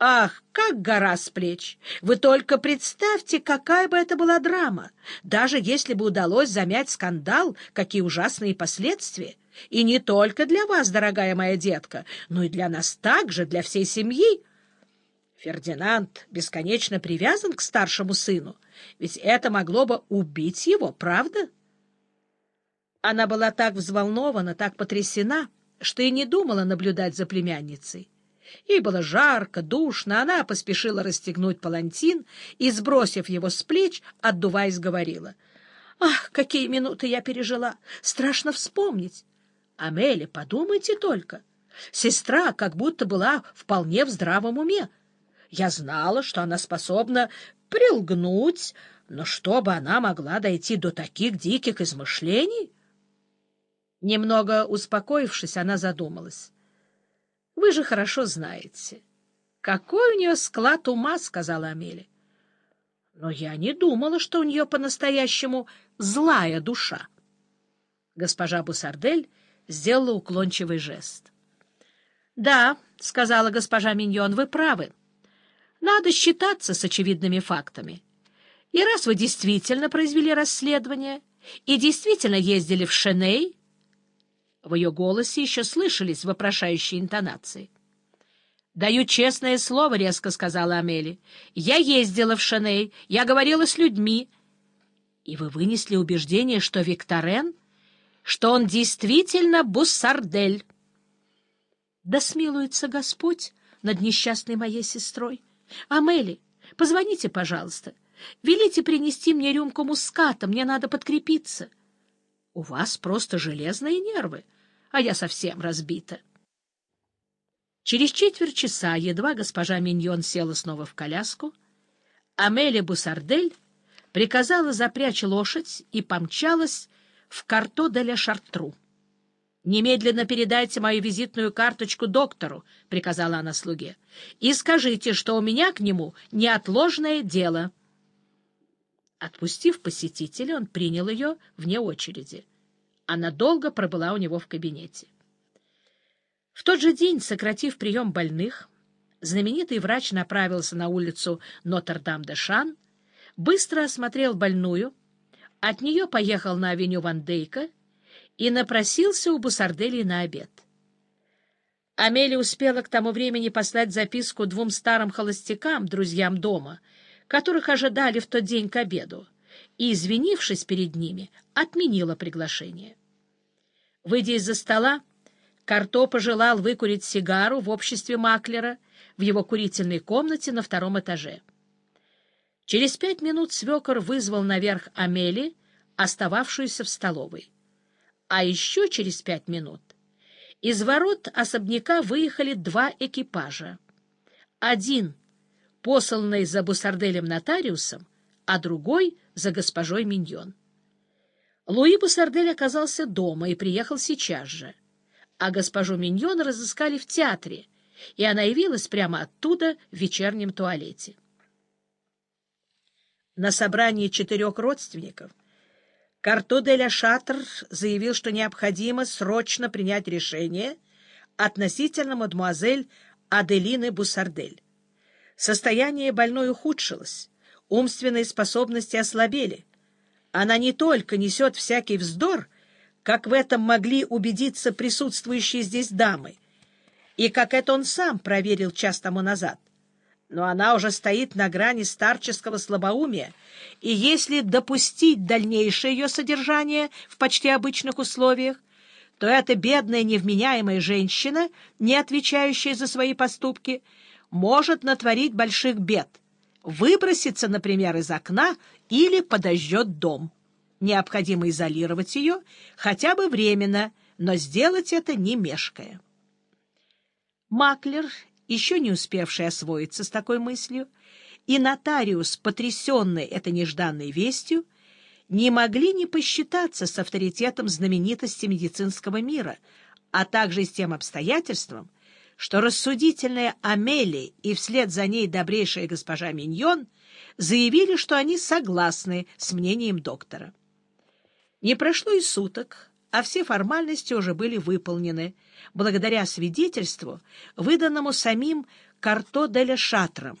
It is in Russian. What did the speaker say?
Ах, как гора с плеч! Вы только представьте, какая бы это была драма! Даже если бы удалось замять скандал, какие ужасные последствия! И не только для вас, дорогая моя детка, но и для нас также, для всей семьи. Фердинанд бесконечно привязан к старшему сыну, ведь это могло бы убить его, правда? Она была так взволнована, так потрясена, что и не думала наблюдать за племянницей. Ей было жарко, душно, она поспешила расстегнуть палантин и, сбросив его с плеч, отдуваясь, говорила. «Ах, какие минуты я пережила! Страшно вспомнить! Амели, подумайте только! Сестра как будто была вполне в здравом уме. Я знала, что она способна прилгнуть, но чтобы она могла дойти до таких диких измышлений...» Немного успокоившись, она задумалась. Вы же хорошо знаете. Какой у нее склад ума, — сказала Амелия. Но я не думала, что у нее по-настоящему злая душа. Госпожа Бусардель сделала уклончивый жест. — Да, — сказала госпожа Миньон, — вы правы. Надо считаться с очевидными фактами. И раз вы действительно произвели расследование и действительно ездили в Шеней, в ее голосе еще слышались вопрошающие интонации. «Даю честное слово», — резко сказала Амели. «Я ездила в Шаней, я говорила с людьми». «И вы вынесли убеждение, что Викторен, что он действительно буссардель?» «Да смилуется Господь над несчастной моей сестрой. Амели, позвоните, пожалуйста. Велите принести мне рюмку муската, мне надо подкрепиться». «У вас просто железные нервы» а я совсем разбита. Через четверть часа едва госпожа Миньон села снова в коляску, Амелия Бусардель приказала запрячь лошадь и помчалась в Карто де ля Шартру. «Немедленно передайте мою визитную карточку доктору», — приказала она слуге, — «и скажите, что у меня к нему неотложное дело». Отпустив посетителя, он принял ее вне очереди. Она долго пробыла у него в кабинете. В тот же день, сократив прием больных, знаменитый врач направился на улицу Нотр-Дам-де-Шан, быстро осмотрел больную, от нее поехал на авеню Ван Дейка и напросился у Бусардели на обед. Амелия успела к тому времени послать записку двум старым холостякам, друзьям дома, которых ожидали в тот день к обеду, и, извинившись перед ними, отменила приглашение. Выйдя из-за стола, Карто пожелал выкурить сигару в обществе маклера в его курительной комнате на втором этаже. Через пять минут свекор вызвал наверх Амели, остававшуюся в столовой. А еще через пять минут из ворот особняка выехали два экипажа. Один, посланный за Бусарделем нотариусом, а другой — за госпожой Миньон. Луи Бусардель оказался дома и приехал сейчас же. А госпожу Миньон разыскали в театре, и она явилась прямо оттуда в вечернем туалете. На собрании четырех родственников Карто де ля Шатр заявил, что необходимо срочно принять решение относительно мадемуазель Аделины Бусардель. Состояние больной ухудшилось, умственные способности ослабели, она не только несет всякий вздор, как в этом могли убедиться присутствующие здесь дамы, и как это он сам проверил час тому назад, но она уже стоит на грани старческого слабоумия, и если допустить дальнейшее ее содержание в почти обычных условиях, то эта бедная невменяемая женщина, не отвечающая за свои поступки, может натворить больших бед — выбросится, например, из окна или подожжет дом. Необходимо изолировать ее хотя бы временно, но сделать это не мешкая. Маклер, еще не успевший освоиться с такой мыслью, и нотариус, потрясенный этой нежданной вестью, не могли не посчитаться с авторитетом знаменитости медицинского мира, а также с тем обстоятельством, что рассудительная Амели и вслед за ней добрейшая госпожа Миньон заявили, что они согласны с мнением доктора. Не прошло и суток, а все формальности уже были выполнены, благодаря свидетельству, выданному самим Карто де Шатром.